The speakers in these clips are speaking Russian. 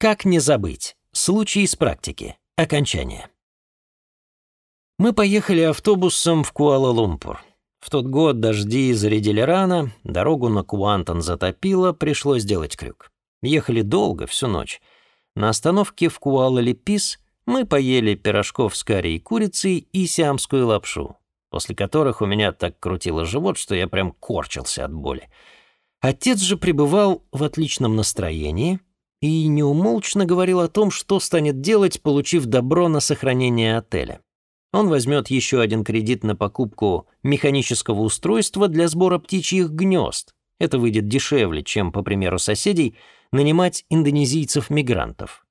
Как не забыть? Случай из практики. Окончание. Мы поехали автобусом в Куала-Лумпур. В тот год дожди зарядили рано, дорогу на Куантон затопило, пришлось делать крюк. Ехали долго, всю ночь. На остановке в Куала-Липис мы поели пирожков с карри и курицей и сиамскую лапшу, после которых у меня так крутило живот, что я прям корчился от боли. Отец же пребывал в отличном настроении — и неумолчно говорил о том, что станет делать, получив добро на сохранение отеля. Он возьмет еще один кредит на покупку механического устройства для сбора птичьих гнезд. Это выйдет дешевле, чем, по примеру соседей, нанимать индонезийцев-мигрантов.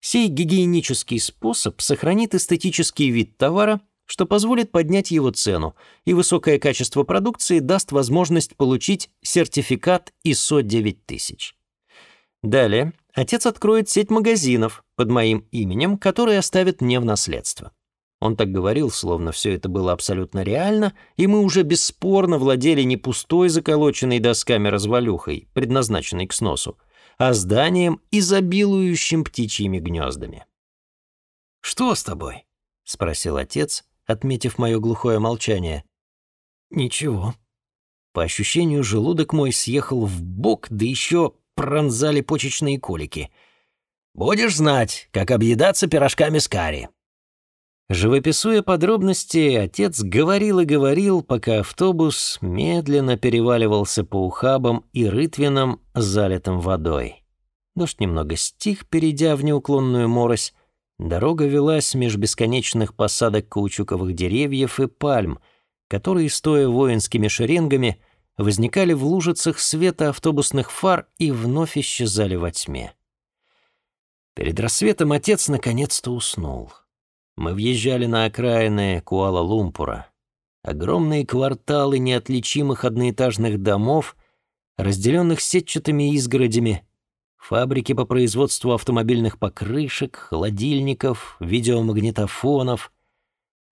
Сей гигиенический способ сохранит эстетический вид товара, что позволит поднять его цену, и высокое качество продукции даст возможность получить сертификат ISO 9000. Далее отец откроет сеть магазинов под моим именем, которые оставит мне в наследство. Он так говорил, словно все это было абсолютно реально, и мы уже бесспорно владели не пустой заколоченной досками развалюхой, предназначенной к сносу, а зданием, изобилующим птичьими гнездами. «Что с тобой?» — спросил отец, отметив мое глухое молчание. «Ничего». По ощущению, желудок мой съехал в бок, да еще пронзали почечные колики. «Будешь знать, как объедаться пирожками с карри». Живописуя подробности, отец говорил и говорил, пока автобус медленно переваливался по ухабам и рытвинам, залитым водой. Дождь немного стих, перейдя в неуклонную морось. Дорога велась меж бесконечных посадок каучуковых деревьев и пальм, которые, стоя воинскими шеренгами, возникали в лужицах света автобусных фар и вновь исчезали во тьме. Перед рассветом отец наконец-то уснул. Мы въезжали на окраины Куала-Лумпура. Огромные кварталы неотличимых одноэтажных домов, разделенных сетчатыми изгородями, фабрики по производству автомобильных покрышек, холодильников, видеомагнитофонов —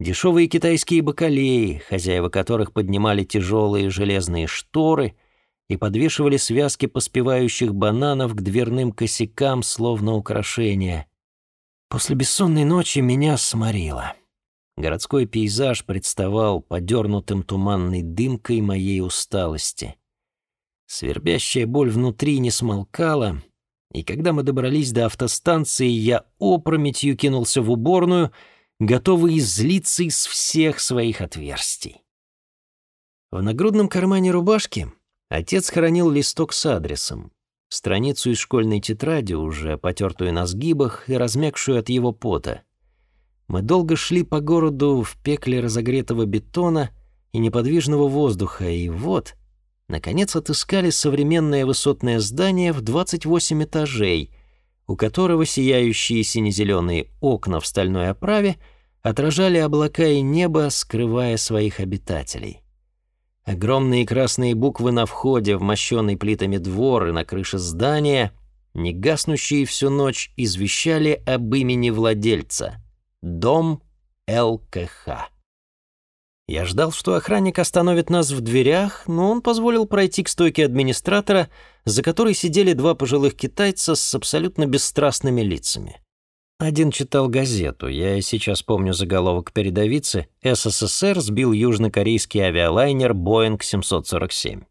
Дешевые китайские бакалеи, хозяева которых поднимали тяжелые железные шторы и подвешивали связки поспевающих бананов к дверным косякам, словно украшения. После бессонной ночи меня сморило. Городской пейзаж представал подернутым туманной дымкой моей усталости. Свербящая боль внутри не смолкала, и когда мы добрались до автостанции, я опрометью кинулся в уборную — готовый излиться из всех своих отверстий. В нагрудном кармане рубашки отец хранил листок с адресом, страницу из школьной тетради, уже потертую на сгибах и размягшую от его пота. Мы долго шли по городу в пекле разогретого бетона и неподвижного воздуха, и вот, наконец, отыскали современное высотное здание в 28 этажей — у которого сияющие сине-зеленые окна в стальной оправе отражали облака и небо, скрывая своих обитателей. Огромные красные буквы на входе в мощенный плитами двор и на крыше здания, не гаснущие всю ночь, извещали об имени владельца — Дом ЛКХ. Я ждал, что охранник остановит нас в дверях, но он позволил пройти к стойке администратора, за которой сидели два пожилых китайца с абсолютно бесстрастными лицами. Один читал газету, я и сейчас помню заголовок передовицы «СССР сбил южнокорейский авиалайнер Boeing 747».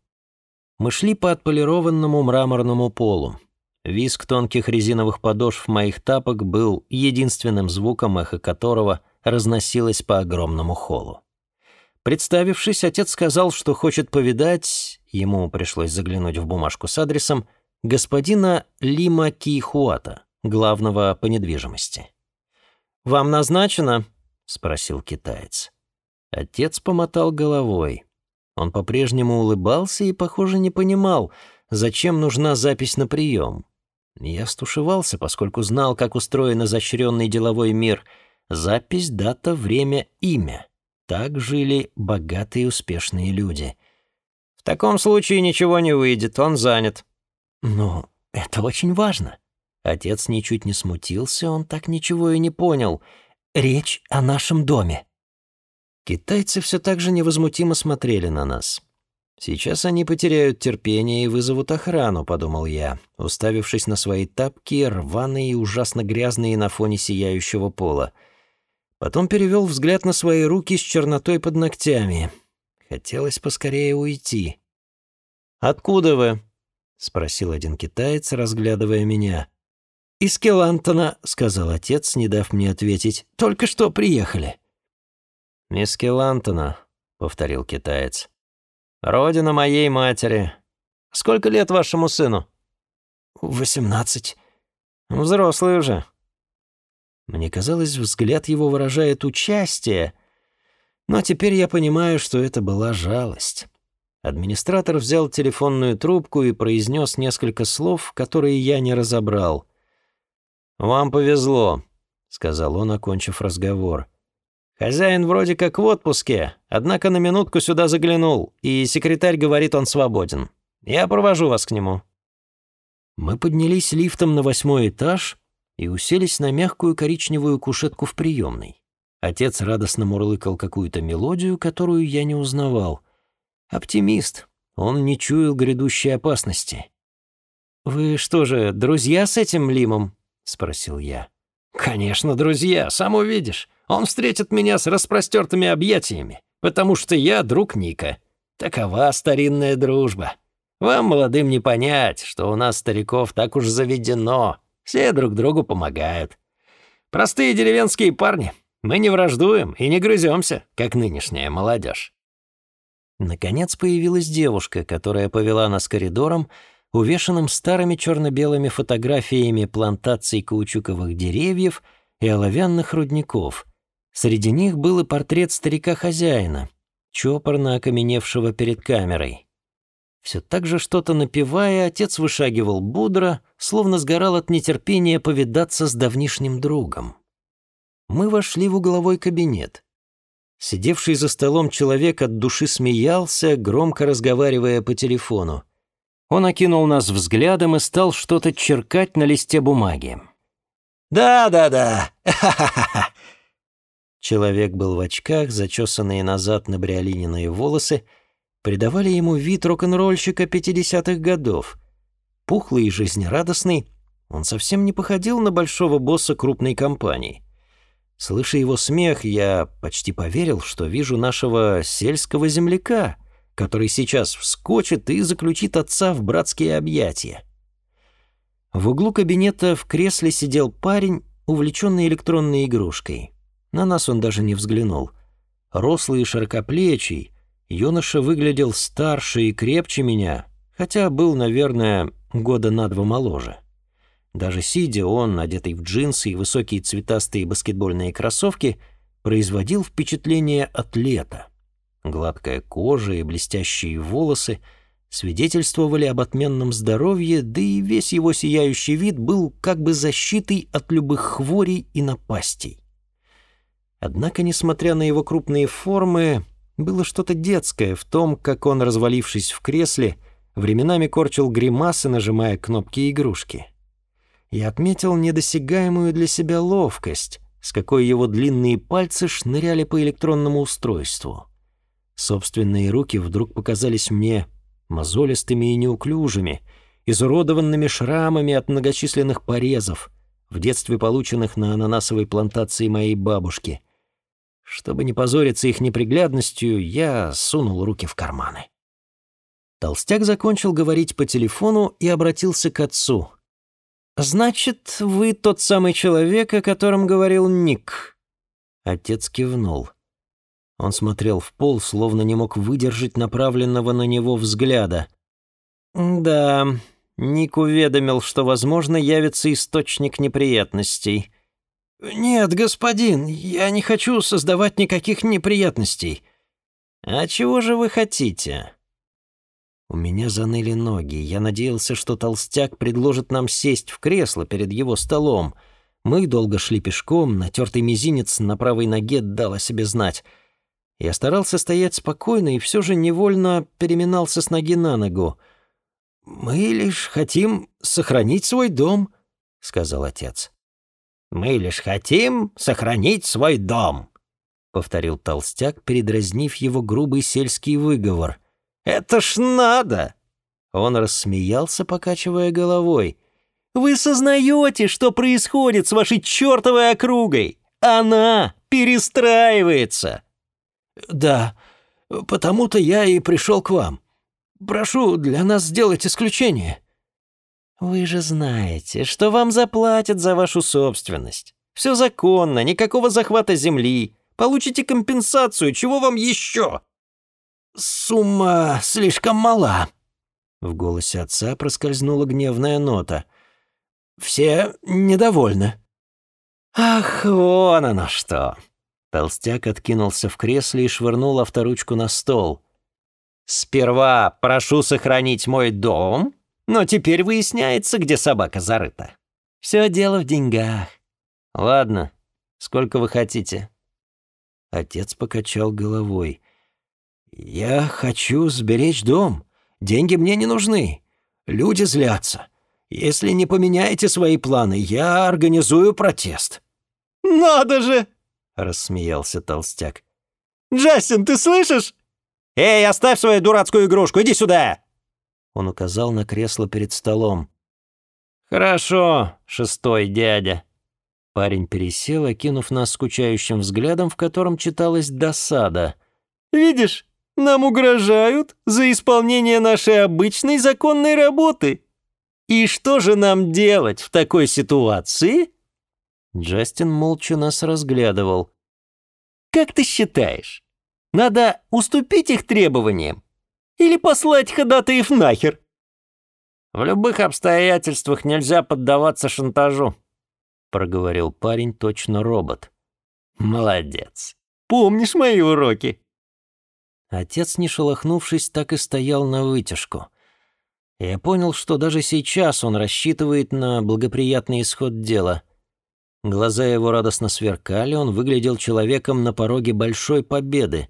Мы шли по отполированному мраморному полу. Виск тонких резиновых подошв моих тапок был единственным звуком, эхо которого разносилось по огромному холлу. Представившись, отец сказал, что хочет повидать, ему пришлось заглянуть в бумажку с адресом, господина Лима Кихуата, главного по недвижимости. «Вам назначено?» — спросил китаец. Отец помотал головой. Он по-прежнему улыбался и, похоже, не понимал, зачем нужна запись на прием. Я стушевался, поскольку знал, как устроен изощренный деловой мир. Запись, дата, время, имя. Так жили богатые успешные люди. В таком случае ничего не выйдет, он занят. Но это очень важно. Отец ничуть не смутился, он так ничего и не понял. Речь о нашем доме. Китайцы все так же невозмутимо смотрели на нас. Сейчас они потеряют терпение и вызовут охрану, подумал я, уставившись на свои тапки, рваные и ужасно грязные на фоне сияющего пола. Потом перевел взгляд на свои руки с чернотой под ногтями. Хотелось поскорее уйти. «Откуда вы?» — спросил один китаец, разглядывая меня. «Из Келантона», — сказал отец, не дав мне ответить. «Только что приехали». «Из Келантона», — повторил китаец. Родина моей матери. Сколько лет вашему сыну?» «Восемнадцать». «Взрослый уже». Мне казалось, взгляд его выражает участие, но теперь я понимаю, что это была жалость. Администратор взял телефонную трубку и произнес несколько слов, которые я не разобрал. «Вам повезло», — сказал он, окончив разговор. Хозяин вроде как в отпуске, однако на минутку сюда заглянул, и секретарь говорит, он свободен. Я провожу вас к нему». Мы поднялись лифтом на восьмой этаж и уселись на мягкую коричневую кушетку в приемной. Отец радостно мурлыкал какую-то мелодию, которую я не узнавал. Оптимист. Он не чуял грядущей опасности. «Вы что же, друзья с этим Лимом?» — спросил я. «Конечно, друзья, сам увидишь. Он встретит меня с распростертыми объятиями, потому что я друг Ника. Такова старинная дружба. Вам, молодым, не понять, что у нас, стариков, так уж заведено. Все друг другу помогают. Простые деревенские парни. Мы не враждуем и не грыземся, как нынешняя молодежь. Наконец появилась девушка, которая повела нас коридором, увешанным старыми черно-белыми фотографиями плантаций каучуковых деревьев и оловянных рудников. Среди них был и портрет старика-хозяина, чопорно окаменевшего перед камерой. Все так же что-то напевая, отец вышагивал бодро, словно сгорал от нетерпения повидаться с давнишним другом. Мы вошли в угловой кабинет. Сидевший за столом человек от души смеялся, громко разговаривая по телефону. Он окинул нас взглядом и стал что-то черкать на листе бумаги. «Да-да-да, ха-ха-ха, Человек был в очках, зачесанные назад набриолиненные волосы, придавали ему вид рок-н-ролльщика 50-х годов. Пухлый и жизнерадостный, он совсем не походил на большого босса крупной компании. Слыша его смех, я почти поверил, что вижу нашего сельского земляка, который сейчас вскочит и заключит отца в братские объятия. В углу кабинета в кресле сидел парень, увлеченный электронной игрушкой. На нас он даже не взглянул. Рослый и широкоплечий, юноша выглядел старше и крепче меня, хотя был, наверное, года на два моложе. Даже сидя, он, одетый в джинсы и высокие цветастые баскетбольные кроссовки, производил впечатление атлета. Гладкая кожа и блестящие волосы свидетельствовали об отменном здоровье, да и весь его сияющий вид был как бы защитой от любых хворей и напастей. Однако, несмотря на его крупные формы, было что-то детское в том, как он, развалившись в кресле, временами корчил гримасы, нажимая кнопки игрушки. Я отметил недосягаемую для себя ловкость, с какой его длинные пальцы шныряли по электронному устройству. Собственные руки вдруг показались мне мозолистыми и неуклюжими, изуродованными шрамами от многочисленных порезов, в детстве полученных на ананасовой плантации моей бабушки — чтобы не позориться их неприглядностью, я сунул руки в карманы. Толстяк закончил говорить по телефону и обратился к отцу. «Значит, вы тот самый человек, о котором говорил Ник?» Отец кивнул. Он смотрел в пол, словно не мог выдержать направленного на него взгляда. «Да, Ник уведомил, что, возможно, явится источник неприятностей. «Нет, господин, я не хочу создавать никаких неприятностей». «А чего же вы хотите?» У меня заныли ноги. Я надеялся, что толстяк предложит нам сесть в кресло перед его столом. Мы долго шли пешком, натертый мизинец на правой ноге дал о себе знать. Я старался стоять спокойно и все же невольно переминался с ноги на ногу. «Мы лишь хотим сохранить свой дом», — сказал отец. Мы лишь хотим сохранить свой дом», — повторил толстяк, передразнив его грубый сельский выговор. Это ж надо!» Он рассмеялся, покачивая головой. «Вы сознаете, что происходит с вашей чертовой округой? Она перестраивается!» «Да, потому-то я и пришел к вам. Прошу для нас сделать исключение». «Вы же знаете, что вам заплатят за вашу собственность. Все законно, никакого захвата земли. Получите компенсацию, чего вам еще?» «Сумма слишком мала». В голосе отца проскользнула гневная нота. «Все недовольны». «Ах, вон оно что!» Толстяк откинулся в кресле и швырнул авторучку на стол. «Сперва прошу сохранить мой дом, но теперь выясняется, где собака зарыта. Все дело в деньгах. Ладно, сколько вы хотите?» Отец покачал головой. «Я хочу сберечь дом. Деньги мне не нужны. Люди злятся. Если не поменяете свои планы, я организую протест». «Надо же!» — рассмеялся толстяк. «Джастин, ты слышишь? Эй, оставь свою дурацкую игрушку, иди сюда!» Он указал на кресло перед столом. «Хорошо, шестой дядя». Парень пересел, окинув нас скучающим взглядом, в котором читалась досада. «Видишь, нам угрожают за исполнение нашей обычной законной работы. И что же нам делать в такой ситуации?» Джастин молча нас разглядывал. «Как ты считаешь, надо уступить их требованиям или послать ходатаев нахер?» «В любых обстоятельствах нельзя поддаваться шантажу», — проговорил парень, точно робот. «Молодец. Помнишь мои уроки?» Отец, не шелохнувшись, так и стоял на вытяжку. Я понял, что даже сейчас он рассчитывает на благоприятный исход дела. Глаза его радостно сверкали, он выглядел человеком на пороге большой победы.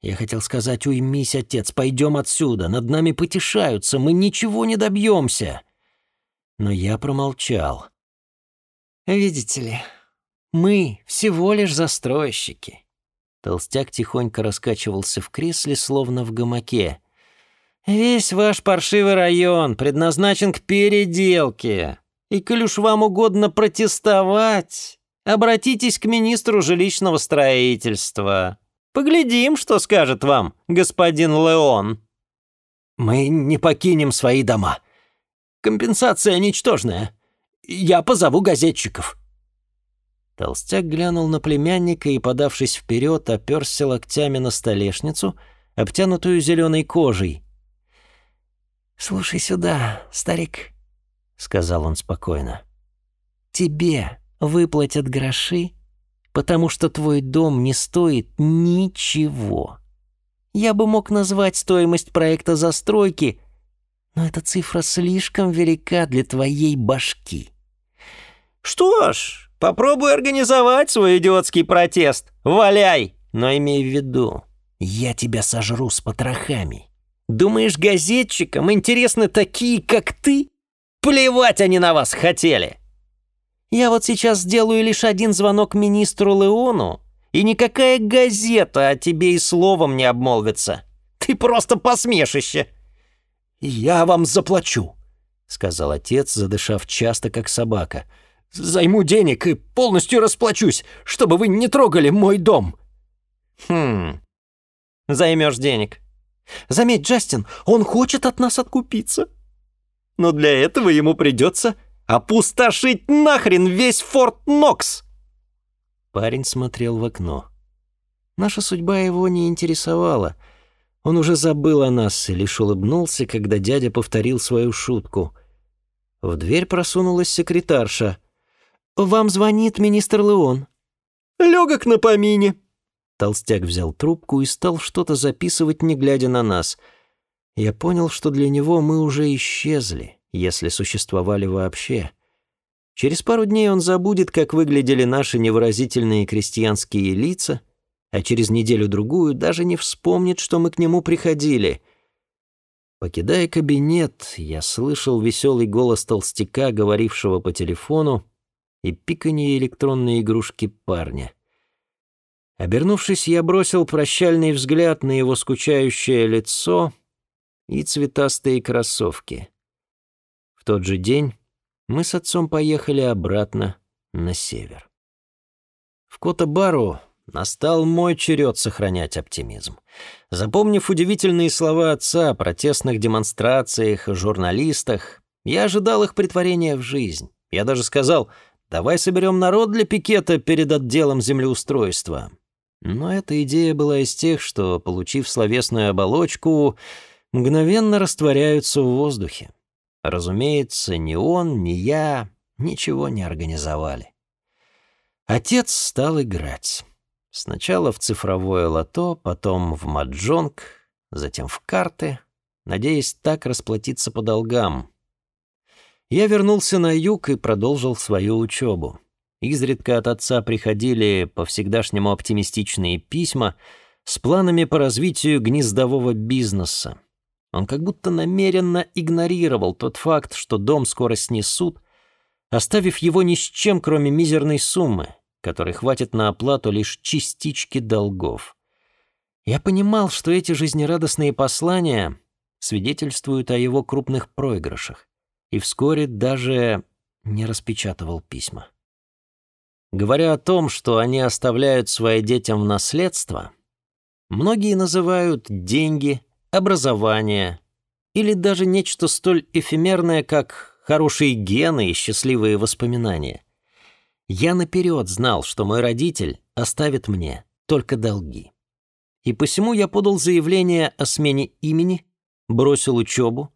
Я хотел сказать, уймись, отец, пойдем отсюда, над нами потешаются, мы ничего не добьемся. Но я промолчал. Видите ли, мы всего лишь застройщики. Толстяк тихонько раскачивался в кресле, словно в гамаке. «Весь ваш паршивый район предназначен к переделке. И коль уж вам угодно протестовать, обратитесь к министру жилищного строительства. Поглядим, что скажет вам господин Леон». «Мы не покинем свои дома. Компенсация ничтожная. Я позову газетчиков». Толстяк глянул на племянника и, подавшись вперед, оперся локтями на столешницу, обтянутую зеленой кожей. «Слушай сюда, старик», — сказал он спокойно. «Тебе выплатят гроши, потому что твой дом не стоит ничего. Я бы мог назвать стоимость проекта застройки, но эта цифра слишком велика для твоей башки». «Что ж, Попробуй организовать свой идиотский протест. Валяй! Но имей в виду, я тебя сожру с потрохами. Думаешь, газетчикам интересны такие, как ты? Плевать они на вас хотели. Я вот сейчас сделаю лишь один звонок министру Леону, и никакая газета о тебе и словом не обмолвится. Ты просто посмешище. «Я вам заплачу», — сказал отец, задышав часто, как собака. Займу денег и полностью расплачусь, чтобы вы не трогали мой дом». «Хм... Займешь денег. Заметь, Джастин, он хочет от нас откупиться. Но для этого ему придется опустошить нахрен весь Форт Нокс». Парень смотрел в окно. Наша судьба его не интересовала. Он уже забыл о нас и лишь улыбнулся, когда дядя повторил свою шутку. В дверь просунулась секретарша — «Вам звонит министр Леон». «Легок на помине». Толстяк взял трубку и стал что-то записывать, не глядя на нас. Я понял, что для него мы уже исчезли, если существовали вообще. Через пару дней он забудет, как выглядели наши невыразительные крестьянские лица, а через неделю-другую даже не вспомнит, что мы к нему приходили. Покидая кабинет, я слышал веселый голос толстяка, говорившего по телефону, и пиканье электронной игрушки парня. Обернувшись, я бросил прощальный взгляд на его скучающее лицо и цветастые кроссовки. Тот же день мы с отцом поехали обратно на север. В Кота-Бару настал мой черед сохранять оптимизм. Запомнив удивительные слова отца о протестных демонстрациях и журналистах, я ожидал их притворения в жизнь. Я даже сказал, давай соберем народ для пикета перед отделом землеустройства. Но эта идея была из тех, что, получив словесную оболочку, мгновенно растворяются в воздухе. Разумеется, ни он, ни я ничего не организовали. Отец стал играть. Сначала в цифровое лото, потом в маджонг, затем в карты, надеясь так расплатиться по долгам. Я вернулся на юг и продолжил свою учебу. Изредка от отца приходили по-всегдашнему оптимистичные письма с планами по развитию гнездового бизнеса. Он как будто намеренно игнорировал тот факт, что дом скоро снесут, оставив его ни с чем, кроме мизерной суммы, которой хватит на оплату лишь частички долгов. Я понимал, что эти жизнерадостные послания свидетельствуют о его крупных проигрышах, и вскоре даже не распечатывал письма. Говоря о том, что они оставляют своим детям в наследство, многие называют деньги, образование или даже нечто столь эфемерное, как хорошие гены и счастливые воспоминания. Я наперед знал, что мой родитель оставит мне только долги. И посему я подал заявление о смене имени, бросил учебу,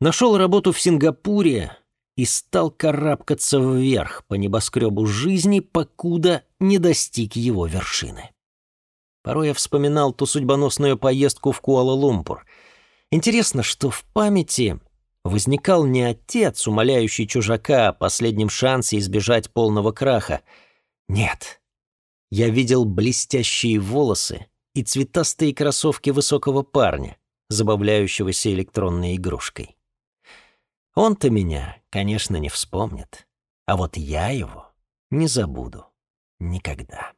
нашел работу в Сингапуре и стал карабкаться вверх по небоскребу жизни, покуда не достиг его вершины. Порой я вспоминал ту судьбоносную поездку в Куала-Лумпур. Интересно, что в памяти возникал не отец, умоляющий чужака о последнем шансе избежать полного краха. Нет, я видел блестящие волосы и цветастые кроссовки высокого парня, забавляющегося электронной игрушкой. Он-то меня, конечно, не вспомнит, а вот я его не забуду никогда.